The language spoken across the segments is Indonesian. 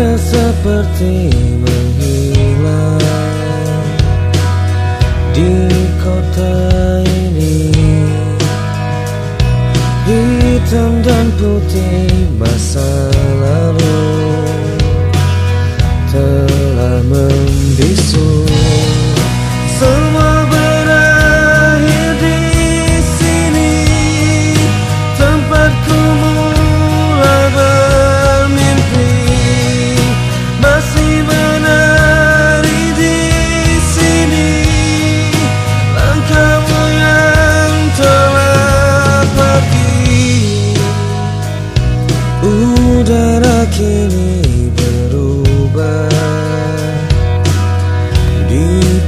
seperti menghilang di kota ini. Hitam dan putih masa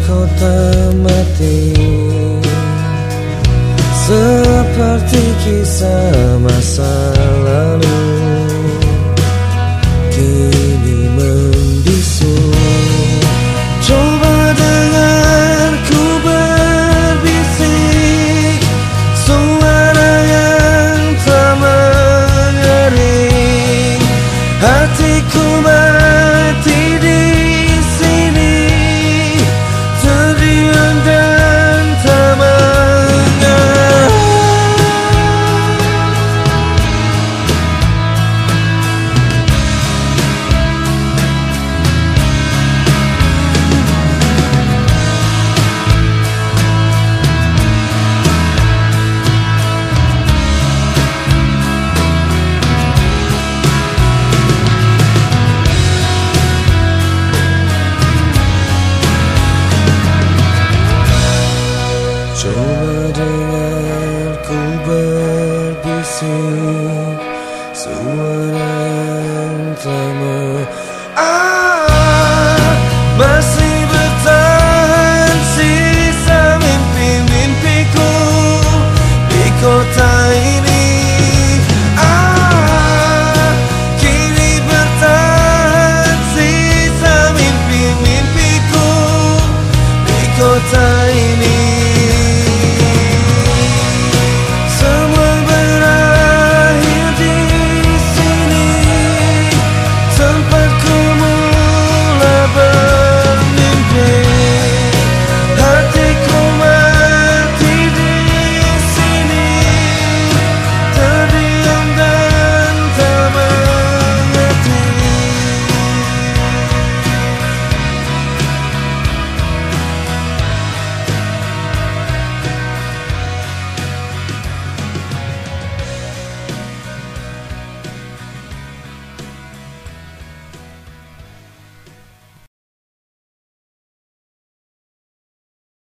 Di kota mati. Seperti kisah masa